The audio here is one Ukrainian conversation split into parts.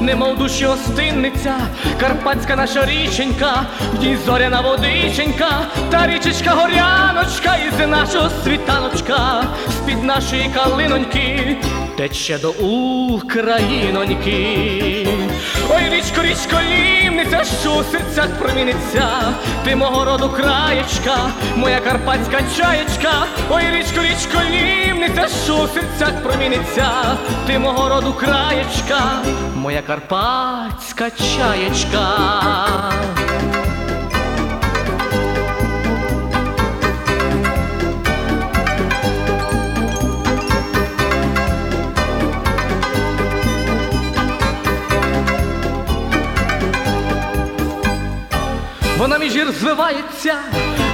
немов душі остинниця, карпатська наша річенька, в тій зоряна водиченька, та річечка горяночка із нашого світаночка, з-під нашої калиноньки, тече до Україноньки. Ой, річко, річко, лімниця, що у проміниться, ти мого роду краєчка, моя карпатська чаєчка, ой, річко, річко, лімниця, що у проміниться, ти мого роду краєчка, моя карпатська чаєчка. Вона між гір звивається,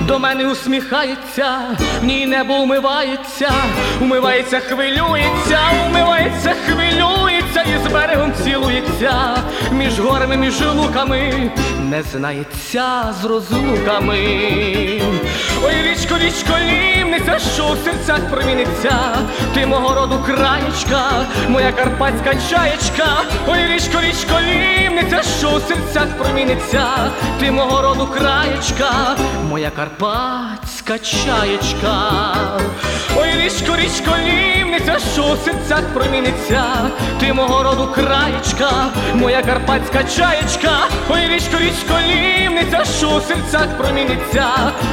до мене усміхається, в ній небо умивається, умивається, хвилюється, умивається, хвилюється і з берегом цілується, між горами, між луками, не знається з розлуками. Ой, річко, річко, лімниця, що у серцях проміниться, ти мого роду краєчка, моя карпатська чаєчка, ой, річко, річко, лімниця, що у серцях проміниться, ти мого роду краєчка, моя карпатська чаєчка, ой, річко, річко, лімниця, що у серцях проміниться, ти мого роду краєчка, моя карпатська чаєчка, ой, річко, річко, лімниця, що у серцях проміниться,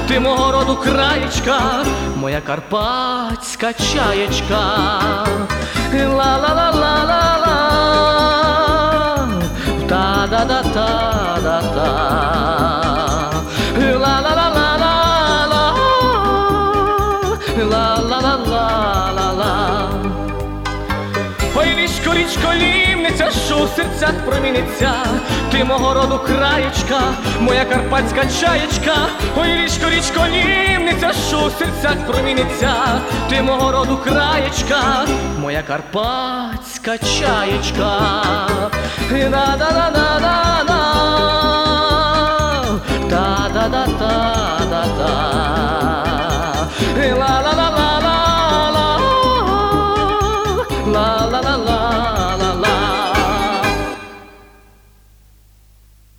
ти мого роду краєчка, моя карпатська чаєчка. Ла-ла-ла-ла-ла-ла, та-да-да-та-да-та. Ла-ла-ла-ла-ла-ла, ла-ла-ла-ла-ла-ла. Річко, річко, лівниця, що у серцях проміниться, ти мого роду краєчка, моя карпатська чаєчка, ой, річко, річко, лівниця, що у серцях проміниться, ти мого роду краєчка, моя карпатська чаєчка. Та-да-да-та-да-та. Ла-ла-ла-ла-ла-ла. Ла-ла-ла-ла.